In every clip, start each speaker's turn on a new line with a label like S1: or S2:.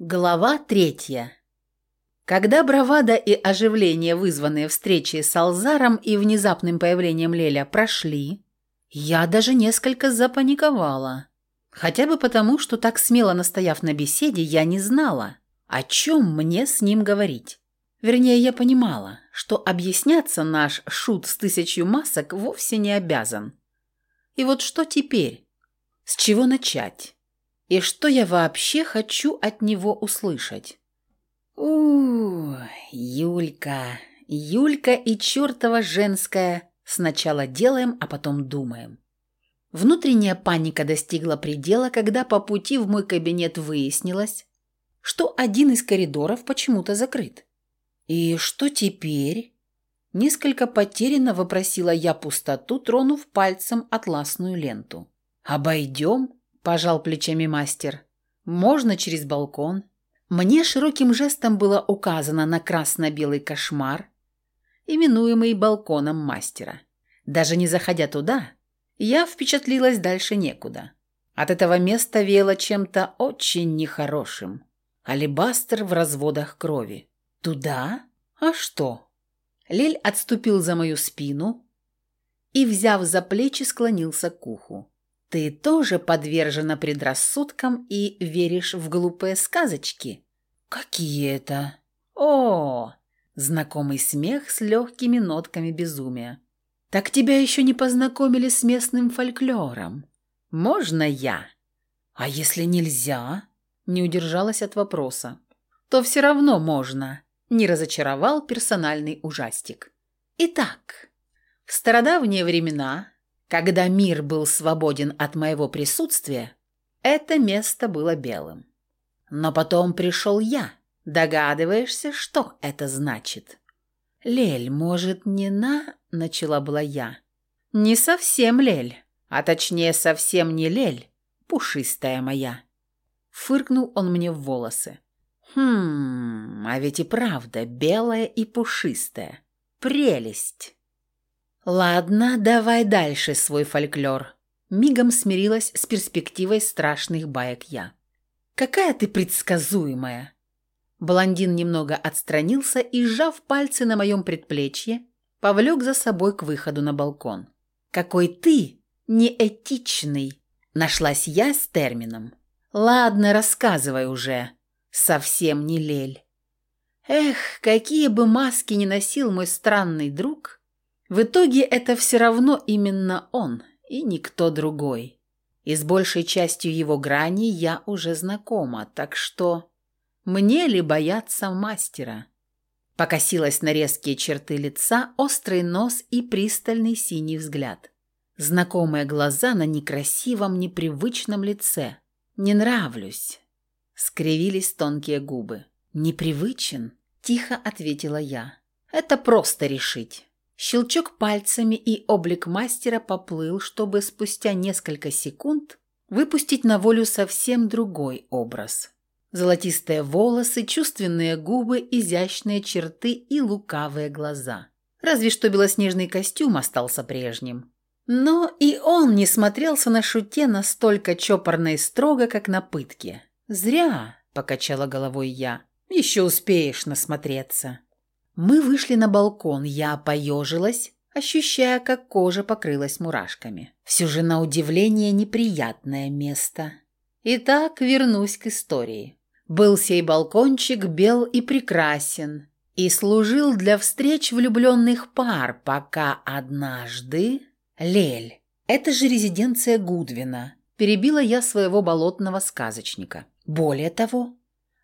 S1: Глава третья. Когда бравада и оживление, вызванные встречей с Алзаром и внезапным появлением Леля, прошли, я даже несколько запаниковала. Хотя бы потому, что так смело настояв на беседе, я не знала, о чем мне с ним говорить. Вернее, я понимала, что объясняться наш шут с тысячью масок вовсе не обязан. И вот что теперь? С чего начать? И что я вообще хочу от него услышать? у Юлька, Юлька и чертова женская. Сначала делаем, а потом думаем. Внутренняя паника достигла предела, когда по пути в мой кабинет выяснилось, что один из коридоров почему-то закрыт. «И что теперь?» Несколько потерянно вопросила я пустоту, тронув пальцем атласную ленту. «Обойдем?» Пожал плечами мастер. Можно через балкон. Мне широким жестом было указано на красно-белый кошмар, именуемый балконом мастера. Даже не заходя туда, я впечатлилась дальше некуда. От этого места веяло чем-то очень нехорошим. Алибастер в разводах крови. Туда? А что? Лель отступил за мою спину и, взяв за плечи, склонился к уху. Ты тоже подвержена предрассудкам и веришь в глупые сказочки? Какие это? О, знакомый смех с легкими нотками безумия. Так тебя еще не познакомили с местным фольклором. Можно я? А если нельзя? Не удержалась от вопроса. То все равно можно. Не разочаровал персональный ужастик. Итак, в стародавние времена когда мир был свободен от моего присутствия, это место было белым. Но потом пришел я. Догадываешься, что это значит? «Лель, может, не на...» — начала была я. «Не совсем Лель, а точнее совсем не Лель, пушистая моя». Фыркнул он мне в волосы. «Хм, а ведь и правда белая и пушистая. Прелесть!» «Ладно, давай дальше свой фольклор». Мигом смирилась с перспективой страшных баек я. «Какая ты предсказуемая!» Блондин немного отстранился и, сжав пальцы на моем предплечье, повлек за собой к выходу на балкон. «Какой ты неэтичный!» Нашлась я с термином. «Ладно, рассказывай уже. Совсем не лель». Эх, какие бы маски ни носил мой странный друг, в итоге это все равно именно он и никто другой. И с большей частью его грани я уже знакома, так что мне ли бояться мастера? Покосилась на резкие черты лица, острый нос и пристальный синий взгляд. Знакомые глаза на некрасивом, непривычном лице. «Не нравлюсь», — скривились тонкие губы. «Непривычен?» — тихо ответила я. «Это просто решить». Щелчок пальцами и облик мастера поплыл, чтобы спустя несколько секунд выпустить на волю совсем другой образ. Золотистые волосы, чувственные губы, изящные черты и лукавые глаза. Разве что белоснежный костюм остался прежним. Но и он не смотрелся на шуте настолько чопорно и строго, как на пытке. «Зря», — покачала головой я, — «еще успеешь насмотреться». Мы вышли на балкон, я поежилась, ощущая, как кожа покрылась мурашками. Все же на удивление неприятное место. Итак, вернусь к истории. Был сей балкончик бел и прекрасен, и служил для встреч влюбленных пар, пока однажды... Лель, это же резиденция Гудвина. Перебила я своего болотного сказочника. Более того,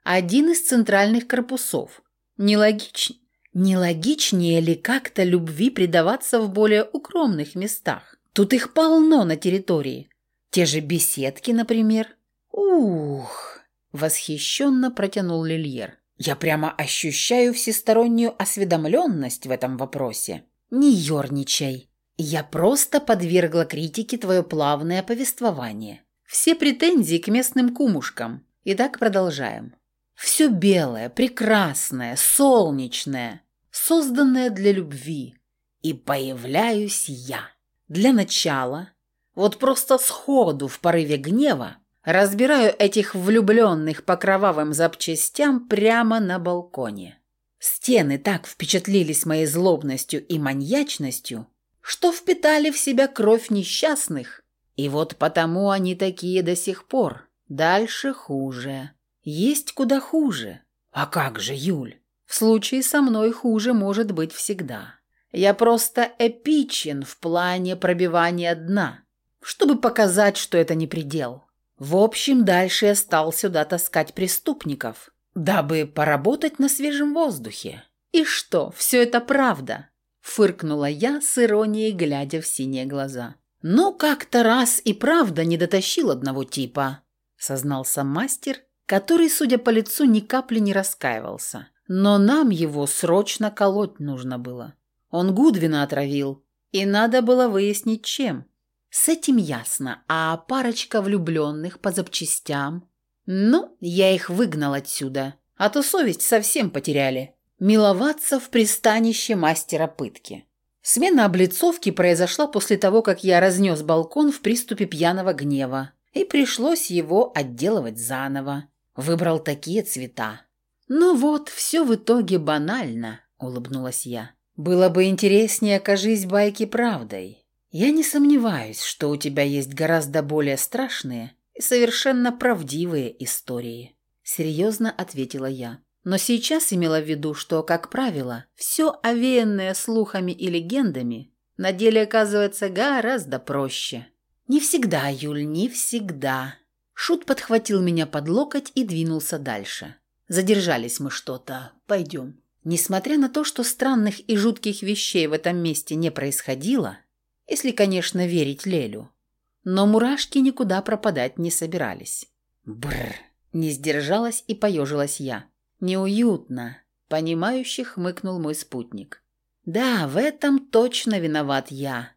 S1: один из центральных корпусов. Нелогично, Нелогичнее ли как-то любви предаваться в более укромных местах? Тут их полно на территории. Те же беседки, например. Ух, восхищенно протянул Лильер. Я прямо ощущаю всестороннюю осведомленность в этом вопросе. Не ерничай. Я просто подвергла критике твое плавное повествование. Все претензии к местным кумушкам. И так продолжаем. Все белое, прекрасное, солнечное созданная для любви. И появляюсь я. Для начала, вот просто сходу в порыве гнева, Разбираю этих влюбленных по кровавым запчастям прямо на балконе. Стены так впечатлились моей злобностью и маньячностью, что впитали в себя кровь несчастных, и вот потому они такие до сих пор. Дальше хуже. Есть куда хуже. А как же, Юль? В случае со мной хуже может быть всегда. Я просто эпичен в плане пробивания дна, чтобы показать, что это не предел. В общем, дальше я стал сюда таскать преступников, дабы поработать на свежем воздухе. И что, все это правда? Фыркнула я с иронией, глядя в синие глаза. Ну, как-то раз и правда не дотащил одного типа, сознался мастер, который, судя по лицу, ни капли не раскаивался. Но нам его срочно колоть нужно было. Он Гудвина отравил, и надо было выяснить, чем. С этим ясно, а парочка влюбленных по запчастям... Ну, я их выгнал отсюда, а то совесть совсем потеряли. Миловаться в пристанище мастера пытки. Смена облицовки произошла после того, как я разнес балкон в приступе пьяного гнева, и пришлось его отделывать заново. Выбрал такие цвета. «Ну вот, все в итоге банально», — улыбнулась я. «Было бы интереснее, окажись байки правдой. Я не сомневаюсь, что у тебя есть гораздо более страшные и совершенно правдивые истории», — серьезно ответила я. Но сейчас имела в виду, что, как правило, все овеянное слухами и легендами на деле оказывается гораздо проще. «Не всегда, Юль, не всегда», Шут подхватил меня под локоть и двинулся дальше. Задержались мы что-то. Пойдем. Несмотря на то, что странных и жутких вещей в этом месте не происходило, если, конечно, верить Лелю, но мурашки никуда пропадать не собирались. Бррр. Не сдержалась и поежилась я. Неуютно. Понимающе хмыкнул мой спутник. Да, в этом точно виноват я.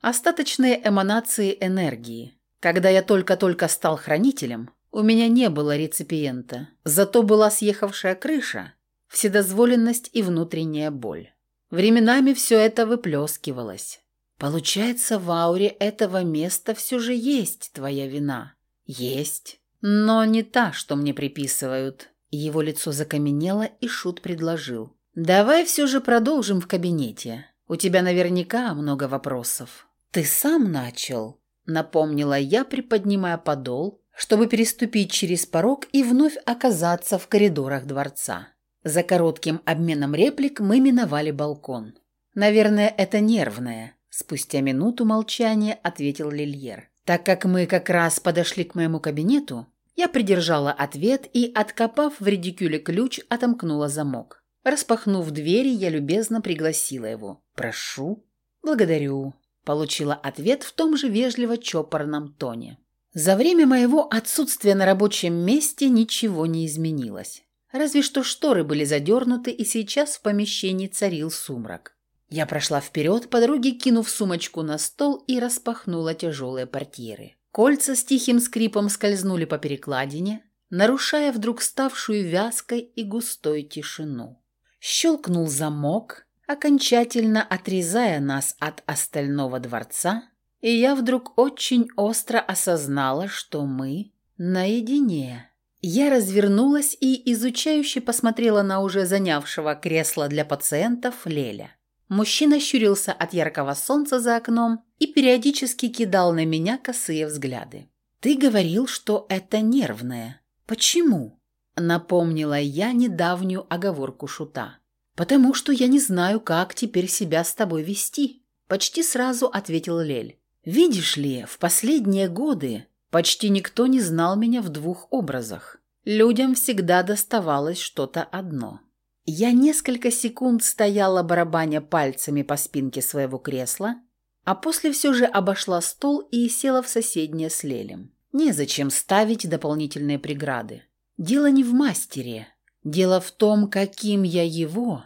S1: Остаточные эманации энергии. Когда я только-только стал хранителем, у меня не было реципиента, зато была съехавшая крыша, вседозволенность и внутренняя боль. Временами все это выплескивалось. Получается, в ауре этого места все же есть твоя вина. Есть. Но не та, что мне приписывают. Его лицо закаменело, и Шут предложил. «Давай все же продолжим в кабинете. У тебя наверняка много вопросов». «Ты сам начал», напомнила я, приподнимая подол, чтобы переступить через порог и вновь оказаться в коридорах дворца. За коротким обменом реплик мы миновали балкон. «Наверное, это нервное», – спустя минуту молчания ответил Лильер. Так как мы как раз подошли к моему кабинету, я придержала ответ и, откопав в редикюле ключ, отомкнула замок. Распахнув двери, я любезно пригласила его. «Прошу». «Благодарю», Получила ответ в том же вежливо-чопорном тоне. За время моего отсутствия на рабочем месте ничего не изменилось. Разве что шторы были задернуты, и сейчас в помещении царил сумрак. Я прошла вперед, подруги кинув сумочку на стол и распахнула тяжелые портьеры. Кольца с тихим скрипом скользнули по перекладине, нарушая вдруг ставшую вязкой и густой тишину. Щелкнул замок, окончательно отрезая нас от остального дворца, и я вдруг очень остро осознала, что мы наедине. Я развернулась и изучающе посмотрела на уже занявшего кресло для пациентов Леля. Мужчина щурился от яркого солнца за окном и периодически кидал на меня косые взгляды. «Ты говорил, что это нервное. Почему?» Напомнила я недавнюю оговорку шута. «Потому что я не знаю, как теперь себя с тобой вести», – почти сразу ответил Лель. «Видишь ли, в последние годы почти никто не знал меня в двух образах. Людям всегда доставалось что-то одно». Я несколько секунд стояла барабаня пальцами по спинке своего кресла, а после все же обошла стол и села в соседнее с Лелем. Незачем ставить дополнительные преграды. Дело не в мастере. Дело в том, каким я его,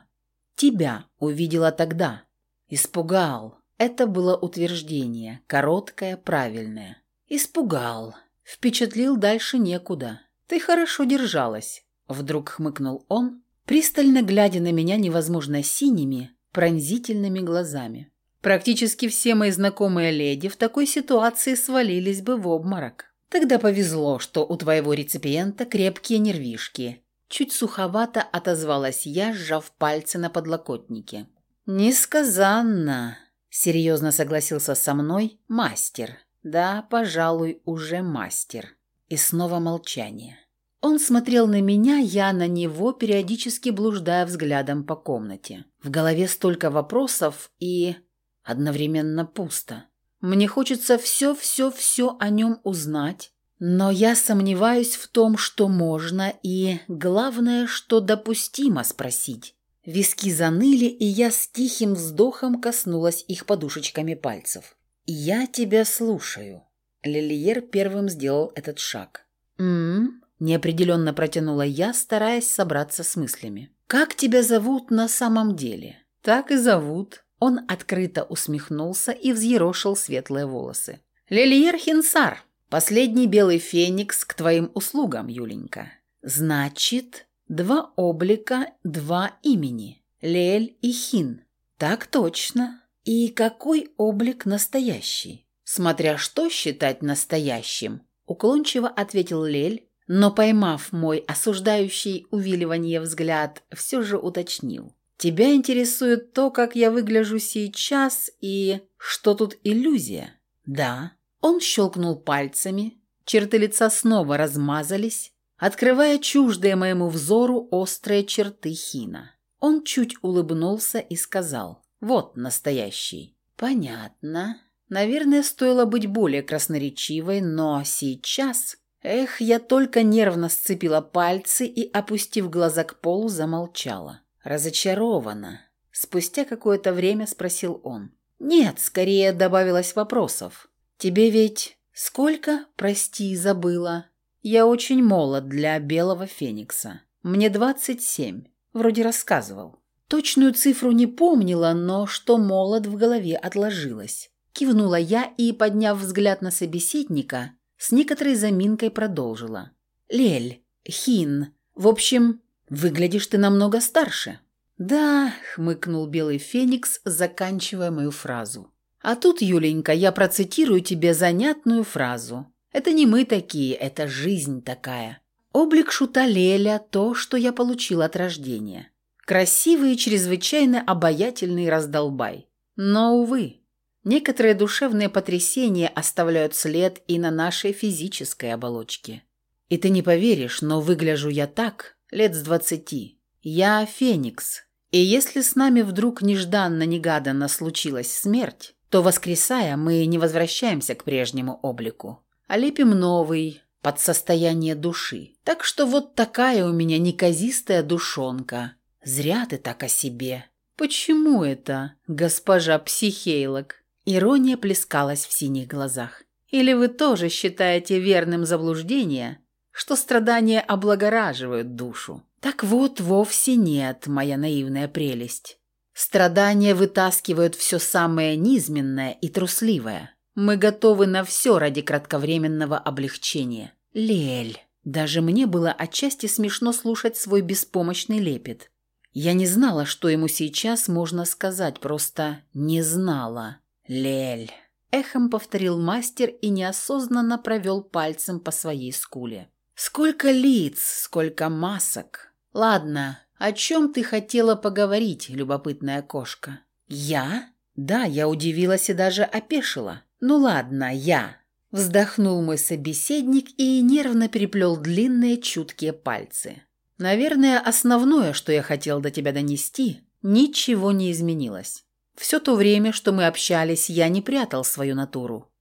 S1: Тебя увидела тогда. Испугал. Это было утверждение, короткое, правильное. Испугал. Впечатлил дальше некуда. Ты хорошо держалась. Вдруг хмыкнул он, пристально глядя на меня невозможно синими, пронзительными глазами. Практически все мои знакомые леди в такой ситуации свалились бы в обморок. Тогда повезло, что у твоего реципиента крепкие нервишки. Чуть суховато отозвалась я, сжав пальцы на подлокотнике. «Несказанно», — серьезно согласился со мной мастер. «Да, пожалуй, уже мастер». И снова молчание. Он смотрел на меня, я на него, периодически блуждая взглядом по комнате. В голове столько вопросов и одновременно пусто. Мне хочется все-все-все о нем узнать, но я сомневаюсь в том, что можно и, главное, что допустимо спросить. Виски заныли, и я с тихим вздохом коснулась их подушечками пальцев. «Я тебя слушаю». Лилиер первым сделал этот шаг. «М-м-м», неопределенно протянула я, стараясь собраться с мыслями. «Как тебя зовут на самом деле?» «Так и зовут». Он открыто усмехнулся и взъерошил светлые волосы. «Лилиер Хинсар, последний белый феникс к твоим услугам, Юленька. Значит, два облика, два имени. Лель и Хин. Так точно. И какой облик настоящий? Смотря что считать настоящим, уклончиво ответил Лель, но, поймав мой осуждающий увиливание взгляд, все же уточнил. «Тебя интересует то, как я выгляжу сейчас и что тут иллюзия?» «Да». Он щелкнул пальцами, черты лица снова размазались, открывая чуждые моему взору острые черты Хина. Он чуть улыбнулся и сказал «Вот настоящий». «Понятно. Наверное, стоило быть более красноречивой, но сейчас...» Эх, я только нервно сцепила пальцы и, опустив глаза к полу, замолчала. Разочарована. Спустя какое-то время спросил он. «Нет, скорее добавилось вопросов. Тебе ведь сколько, прости, забыла? Я очень молод для белого феникса. Мне двадцать семь. Вроде рассказывал. Точную цифру не помнила, но что молод в голове отложилось. Кивнула я и, подняв взгляд на собеседника, с некоторой заминкой продолжила. «Лель, Хин, в общем, выглядишь ты намного старше». «Да», — хмыкнул белый феникс, заканчивая мою фразу. «А тут, Юленька, я процитирую тебе занятную фразу. Это не мы такие, это жизнь такая. Облик шута Леля – то, что я получил от рождения. Красивый и чрезвычайно обаятельный раздолбай. Но, увы, Некоторые душевные потрясения оставляют след и на нашей физической оболочке. И ты не поверишь, но выгляжу я так, лет с двадцати. Я феникс. И если с нами вдруг нежданно-негаданно случилась смерть, то, воскресая, мы не возвращаемся к прежнему облику, а лепим новый, под состояние души. Так что вот такая у меня неказистая душонка. Зря ты так о себе. Почему это, госпожа психейлог? Ирония плескалась в синих глазах. «Или вы тоже считаете верным заблуждение, что страдания облагораживают душу?» «Так вот, вовсе нет, моя наивная прелесть. Страдания вытаскивают все самое низменное и трусливое. Мы готовы на все ради кратковременного облегчения. Лель!» Даже мне было отчасти смешно слушать свой беспомощный лепет. Я не знала, что ему сейчас можно сказать, просто не знала. «Лель!» – эхом повторил мастер и неосознанно провел пальцем по своей скуле. «Сколько лиц, сколько масок! Ладно, о чем ты хотела поговорить, любопытная кошка?» «Я?» «Да, я удивилась и даже опешила. Ну ладно, я!» Вздохнул мой собеседник и нервно переплел длинные чуткие пальцы. «Наверное, основное, что я хотел до тебя донести, ничего не изменилось. Все то время, что мы общались, я не прятал свою натуру.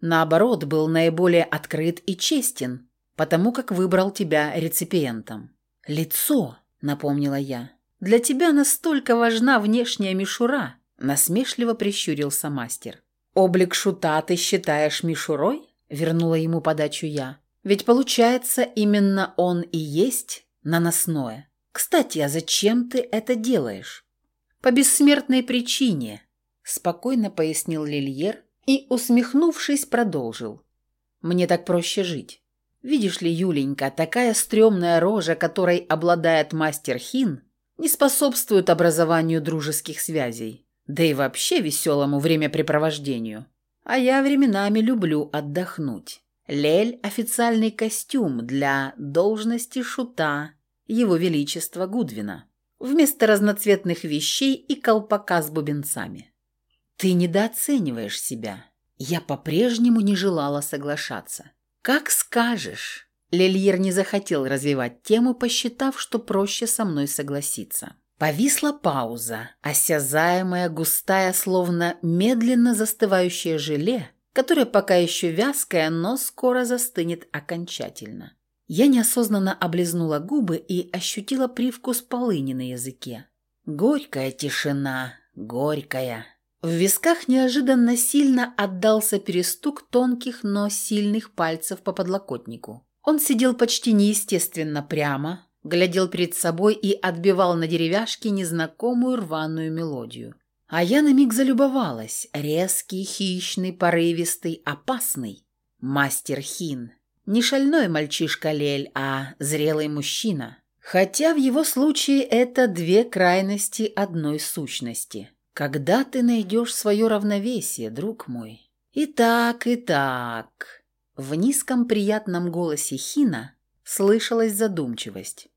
S1: Наоборот, был наиболее открыт и честен, потому как выбрал тебя реципиентом. «Лицо», — напомнила я. «Для тебя настолько важна внешняя мишура», — насмешливо прищурился мастер. «Облик шута ты считаешь мишурой?» — вернула ему подачу я. «Ведь получается, именно он и есть наносное. Кстати, а зачем ты это делаешь?» «По бессмертной причине», – спокойно пояснил Лильер и, усмехнувшись, продолжил. «Мне так проще жить. Видишь ли, Юленька, такая стрёмная рожа, которой обладает мастер Хин, не способствует образованию дружеских связей, да и вообще веселому времяпрепровождению. А я временами люблю отдохнуть. Лель – официальный костюм для должности шута Его Величества Гудвина, вместо разноцветных вещей и колпака с бубенцами. Ты недооцениваешь себя. Я по-прежнему не желала соглашаться. Как скажешь. Лельер не захотел развивать тему, посчитав, что проще со мной согласиться. Повисла пауза, осязаемая, густая, словно медленно застывающее желе, которое пока еще вязкое, но скоро застынет окончательно. Я неосознанно облизнула губы и ощутила привкус полыни на языке. Горькая тишина, горькая. В висках неожиданно сильно отдался перестук тонких, но сильных пальцев по подлокотнику. Он сидел почти неестественно прямо, глядел перед собой и отбивал на деревяшке незнакомую рваную мелодию. А я на миг залюбовалась. Резкий, хищный, порывистый, опасный. Мастер Хин. Не шальной мальчишка Лель, а зрелый мужчина. Хотя в его случае это две крайности одной сущности. Когда ты найдешь свое равновесие, друг мой? И так, и так. В низком приятном голосе Хина слышалась задумчивость.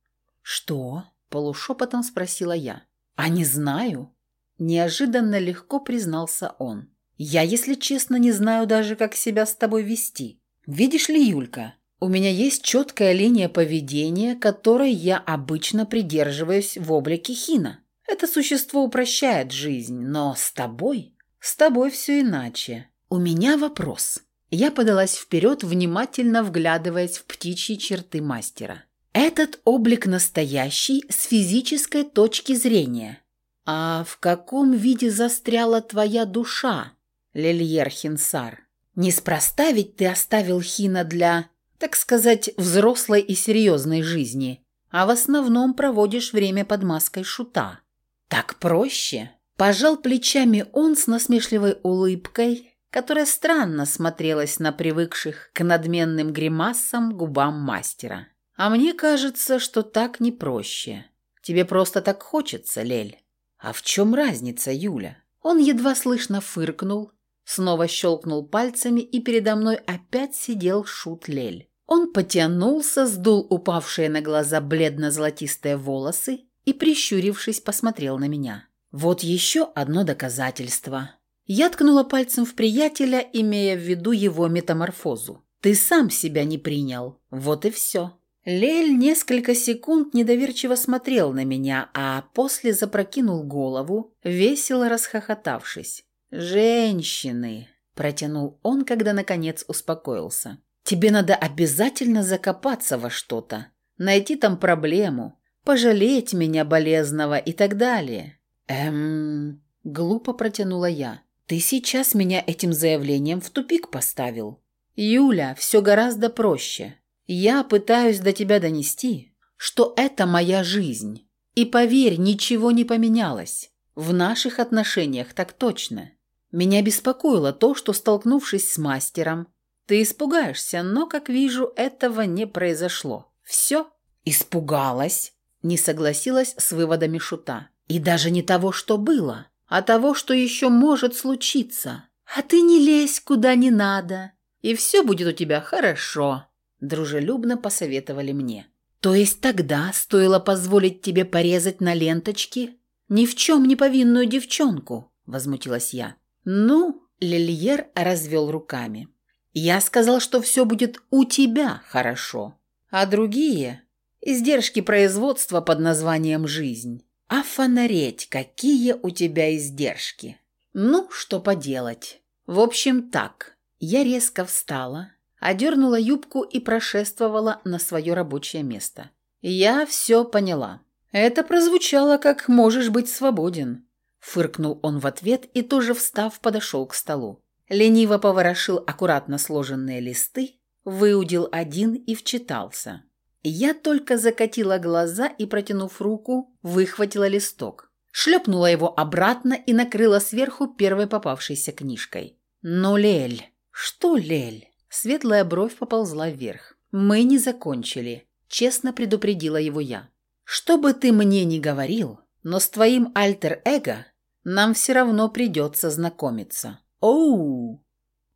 S1: «Что?» – полушепотом спросила я. «А не знаю». Неожиданно легко признался он. «Я, если честно, не знаю даже, как себя с тобой вести. Видишь ли, Юлька, у меня есть четкая линия поведения, которой я обычно придерживаюсь в облике Хина. Это существо упрощает жизнь, но с тобой... С тобой все иначе. У меня вопрос». Я подалась вперед, внимательно вглядываясь в птичьи черты мастера. Этот облик настоящий с физической точки зрения. А в каком виде застряла твоя душа, Лельер Хинсар? Неспроста ведь ты оставил Хина для, так сказать, взрослой и серьезной жизни, а в основном проводишь время под маской шута. Так проще. Пожал плечами он с насмешливой улыбкой, которая странно смотрелась на привыкших к надменным гримасам губам мастера. «А мне кажется, что так не проще. Тебе просто так хочется, Лель. А в чем разница, Юля?» Он едва слышно фыркнул, снова щелкнул пальцами, и передо мной опять сидел шут Лель. Он потянулся, сдул упавшие на глаза бледно-золотистые волосы и, прищурившись, посмотрел на меня. «Вот еще одно доказательство. Я ткнула пальцем в приятеля, имея в виду его метаморфозу. «Ты сам себя не принял. Вот и все». Лель несколько секунд недоверчиво смотрел на меня, а после запрокинул голову, весело расхохотавшись. «Женщины!» – протянул он, когда наконец успокоился. «Тебе надо обязательно закопаться во что-то, найти там проблему, пожалеть меня болезного и так далее». «Эм...» – глупо протянула я. Ты сейчас меня этим заявлением в тупик поставил. Юля, все гораздо проще. Я пытаюсь до тебя донести, что это моя жизнь. И поверь, ничего не поменялось. В наших отношениях так точно. Меня беспокоило то, что, столкнувшись с мастером, ты испугаешься, но, как вижу, этого не произошло. Все? Испугалась? Не согласилась с выводами Шута. И даже не того, что было а того, что еще может случиться. А ты не лезь куда не надо, и все будет у тебя хорошо», – дружелюбно посоветовали мне. «То есть тогда стоило позволить тебе порезать на ленточки ни в чем не повинную девчонку?» – возмутилась я. «Ну», – Лильер развел руками. «Я сказал, что все будет у тебя хорошо, а другие – издержки производства под названием «жизнь». А фонареть, какие у тебя издержки. Ну, что поделать. В общем, так. Я резко встала, одернула юбку и прошествовала на свое рабочее место. Я все поняла. Это прозвучало, как «можешь быть свободен». Фыркнул он в ответ и тоже встав, подошел к столу. Лениво поворошил аккуратно сложенные листы, выудил один и вчитался. Я только закатила глаза и, протянув руку, выхватила листок. Шлепнула его обратно и накрыла сверху первой попавшейся книжкой. «Ну, Лель!» «Что, Лель?» Светлая бровь поползла вверх. «Мы не закончили», – честно предупредила его я. «Что бы ты мне ни говорил, но с твоим альтер-эго нам все равно придется знакомиться». «Оу!»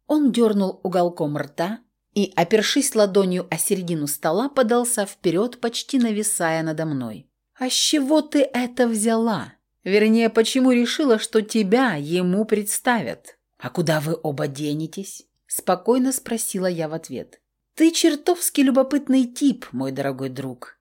S1: Он дернул уголком рта, и, опершись ладонью о середину стола, подался вперед, почти нависая надо мной. «А с чего ты это взяла? Вернее, почему решила, что тебя ему представят? А куда вы оба денетесь?» Спокойно спросила я в ответ. «Ты чертовски любопытный тип, мой дорогой друг.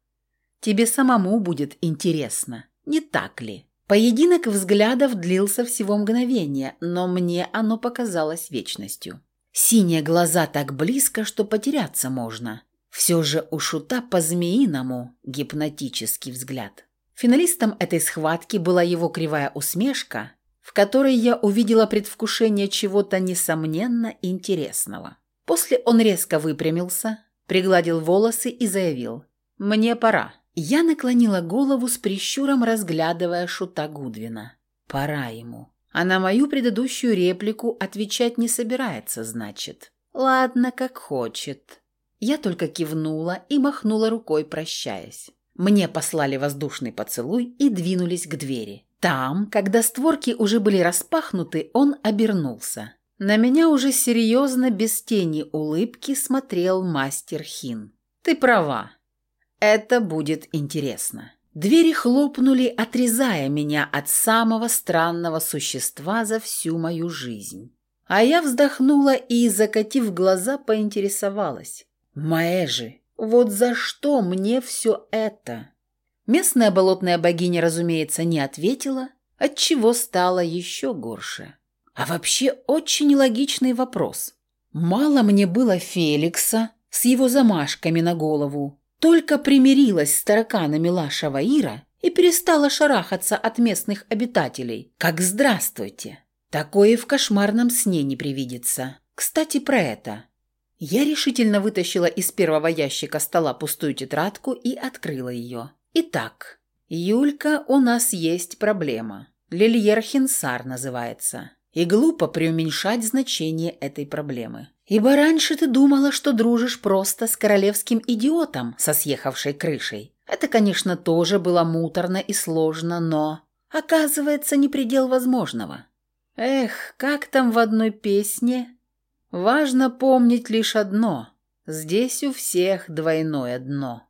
S1: Тебе самому будет интересно, не так ли?» Поединок взглядов длился всего мгновение, но мне оно показалось вечностью. Синие глаза так близко, что потеряться можно. Все же у шута по-змеиному гипнотический взгляд. Финалистом этой схватки была его кривая усмешка, в которой я увидела предвкушение чего-то несомненно интересного. После он резко выпрямился, пригладил волосы и заявил «Мне пора». Я наклонила голову с прищуром, разглядывая шута Гудвина. Пора ему. А на мою предыдущую реплику отвечать не собирается, значит. Ладно, как хочет. Я только кивнула и махнула рукой, прощаясь. Мне послали воздушный поцелуй и двинулись к двери. Там, когда створки уже были распахнуты, он обернулся. На меня уже серьезно, без тени улыбки, смотрел мастер Хин. «Ты права. Это будет интересно. Двери хлопнули, отрезая меня от самого странного существа за всю мою жизнь. А я вздохнула и, закатив глаза, поинтересовалась. «Маэжи, вот за что мне все это?» Местная болотная богиня, разумеется, не ответила, отчего стало еще горше. А вообще очень логичный вопрос. Мало мне было Феликса с его замашками на голову, только примирилась с тараканами Лаша Ваира и перестала шарахаться от местных обитателей. Как «здравствуйте». Такое в кошмарном сне не привидится. Кстати, про это. Я решительно вытащила из первого ящика стола пустую тетрадку и открыла ее. Итак, Юлька, у нас есть проблема. Лильер Хинсар называется. И глупо преуменьшать значение этой проблемы. Ибо раньше ты думала, что дружишь просто с королевским идиотом со съехавшей крышей. Это, конечно, тоже было муторно и сложно, но... Оказывается, не предел возможного. Эх, как там в одной песне? Важно помнить лишь одно. Здесь у всех двойное дно.